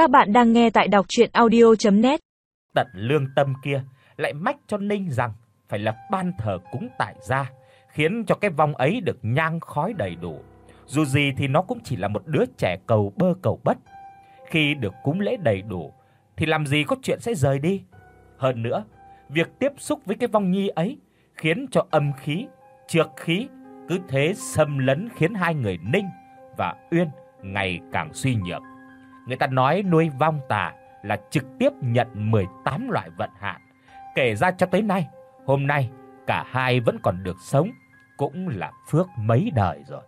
Các bạn đang nghe tại đọc audio net Tận lương tâm kia lại mách cho Ninh rằng phải lập ban thờ cúng tại gia, khiến cho cái vong ấy được nhang khói đầy đủ. Dù gì thì nó cũng chỉ là một đứa trẻ cầu bơ cầu bất. Khi được cúng lễ đầy đủ thì làm gì có chuyện sẽ rời đi. Hơn nữa, việc tiếp xúc với cái vong nhi ấy khiến cho âm khí, trược khí cứ thế xâm lấn khiến hai người Ninh và Uyên ngày càng suy nhược. Người ta nói nuôi vong tà là trực tiếp nhận 18 loại vận hạn. Kể ra cho tới nay, hôm nay cả hai vẫn còn được sống, cũng là phước mấy đời rồi.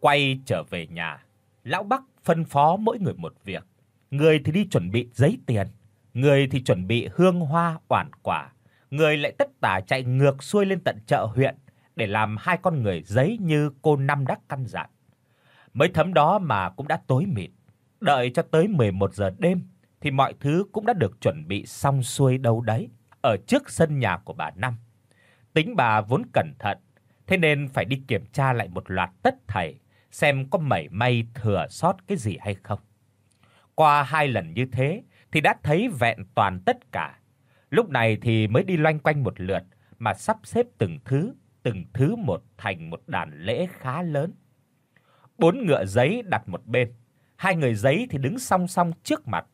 Quay trở về nhà, lão Bắc phân phó mỗi người một việc. Người thì đi chuẩn bị giấy tiền, người thì chuẩn bị hương hoa oản quả, người lại tất tả chạy ngược xuôi lên tận chợ huyện để làm hai con người giấy như cô năm đắc căn dặn. mấy thấm đó mà cũng đã tối mịt. Đợi cho tới 11 giờ đêm thì mọi thứ cũng đã được chuẩn bị xong xuôi đâu đấy, ở trước sân nhà của bà Năm. Tính bà vốn cẩn thận, thế nên phải đi kiểm tra lại một loạt tất thảy xem có mảy may thừa sót cái gì hay không. Qua hai lần như thế thì đã thấy vẹn toàn tất cả. Lúc này thì mới đi loanh quanh một lượt mà sắp xếp từng thứ, từng thứ một thành một đàn lễ khá lớn. Bốn ngựa giấy đặt một bên, hai người giấy thì đứng song song trước mặt.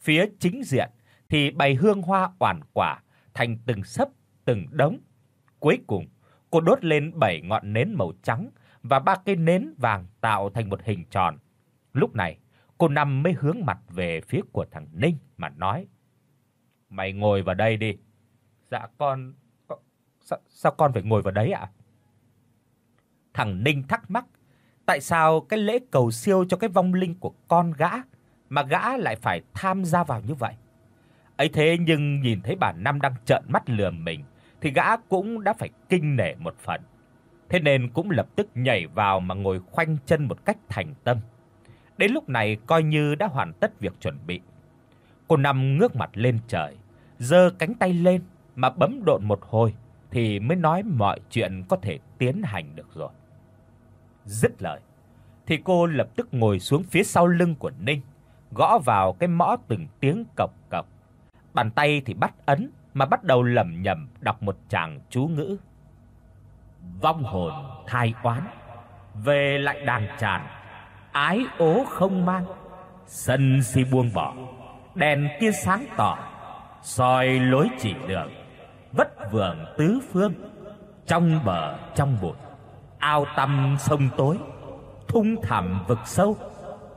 Phía chính diện thì bày hương hoa oản quả thành từng sấp, từng đống. Cuối cùng, cô đốt lên bảy ngọn nến màu trắng và ba cây nến vàng tạo thành một hình tròn. Lúc này, cô Năm mới hướng mặt về phía của thằng Ninh mà nói: "Mày ngồi vào đây đi." "Dạ con sao, sao con phải ngồi vào đấy ạ?" Thằng Ninh thắc mắc, tại sao cái lễ cầu siêu cho cái vong linh của con gã mà gã lại phải tham gia vào như vậy? Ấy thế nhưng nhìn thấy bà Năm đang trợn mắt lườm mình thì gã cũng đã phải kinh nể một phần. Thế nên cũng lập tức nhảy vào mà ngồi khoanh chân một cách thành tâm. Đến lúc này coi như đã hoàn tất việc chuẩn bị. Cô Năm ngước mặt lên trời, giơ cánh tay lên mà bấm độn một hồi thì mới nói mọi chuyện có thể tiến hành được rồi. Dứt lời thì cô lập tức ngồi xuống phía sau lưng của Ninh, gõ vào cái mõ từng tiếng cộc cộc. Bàn tay thì bắt ấn mà bắt đầu lẩm nhẩm đọc một tràng chú ngữ. Vong hồn thai oán, về lại đàn tràn, ái ố không mang, sân si buông bỏ, đèn kia sáng tỏ, soi lối chỉ đường, vất vưởng tứ phương, trong bờ trong bụi, ao tăm sông tối, thung thẳm vực sâu,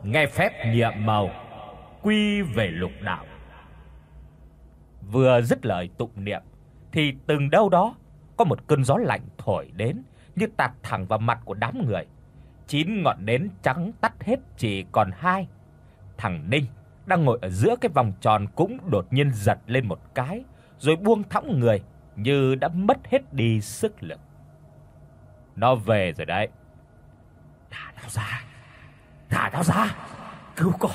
nghe phép nhiệm màu, quy về lục đạo. Vừa dứt lời tụng niệm thì từng đâu đó có một cơn gió lạnh thổi đến như tạt thẳng vào mặt của đám người. Chín ngọn nến trắng tắt hết chỉ còn hai. Thằng Ninh đang ngồi ở giữa cái vòng tròn cũng đột nhiên giật lên một cái, rồi buông thõng người như đã mất hết đi sức lực. Nó về rồi đấy. Thả tao ra. Thả tao ra. Cứu con.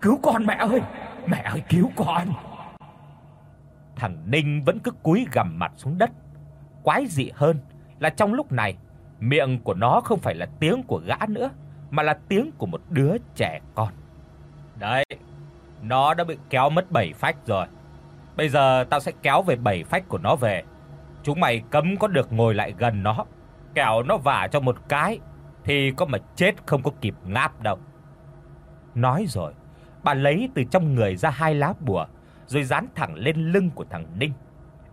Cứu con mẹ ơi. Mẹ ơi cứu con. Thằng Ninh vẫn cứ cúi gằm mặt xuống đất. Quái dị hơn là trong lúc này, miệng của nó không phải là tiếng của gã nữa, mà là tiếng của một đứa trẻ con. Đấy, nó đã bị kéo mất bảy phách rồi. Bây giờ tao sẽ kéo về bảy phách của nó về. Chúng mày cấm có được ngồi lại gần nó, kẹo nó vả cho một cái thì có mà chết không có kịp ngáp đâu. Nói rồi, bà lấy từ trong người ra hai lá bùa rồi dán thẳng lên lưng của thằng Ninh.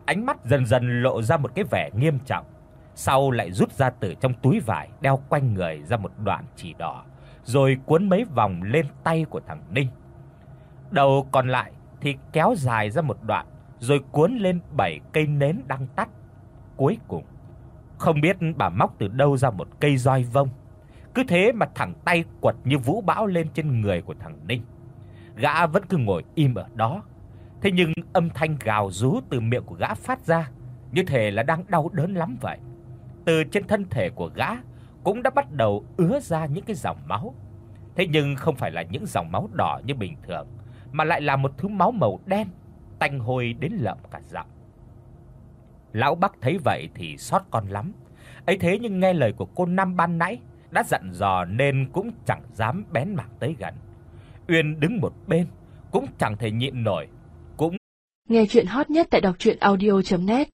Ánh mắt dần dần lộ ra một cái vẻ nghiêm trọng, sau lại rút ra từ trong túi vải đeo quanh người ra một đoạn chỉ đỏ, rồi cuốn mấy vòng lên tay của thằng Ninh. Đầu còn lại thì kéo dài ra một đoạn, rồi cuốn lên bảy cây nến đang tắt. Cuối cùng, không biết bà móc từ đâu ra một cây roi vông. Cứ thế mà thẳng tay quật như vũ bão lên trên người của thằng Ninh. Gã vẫn cứ ngồi im ở đó, Thế nhưng âm thanh gào rú từ miệng của gã phát ra, như thể là đang đau đớn lắm vậy. Từ trên thân thể của gã cũng đã bắt đầu ứa ra những cái dòng máu. Thế nhưng không phải là những dòng máu đỏ như bình thường, mà lại là một thứ máu màu đen, tanh hôi đến lợm cả giọng. Lão Bắc thấy vậy thì xót con lắm. Ấy thế nhưng nghe lời của cô năm ban nãy đã dặn dò nên cũng chẳng dám bén mảng tới gần. Uyên đứng một bên cũng chẳng thể nhịn nổi, cũng Nghe truyện hot nhất tại doctruyenaudio.net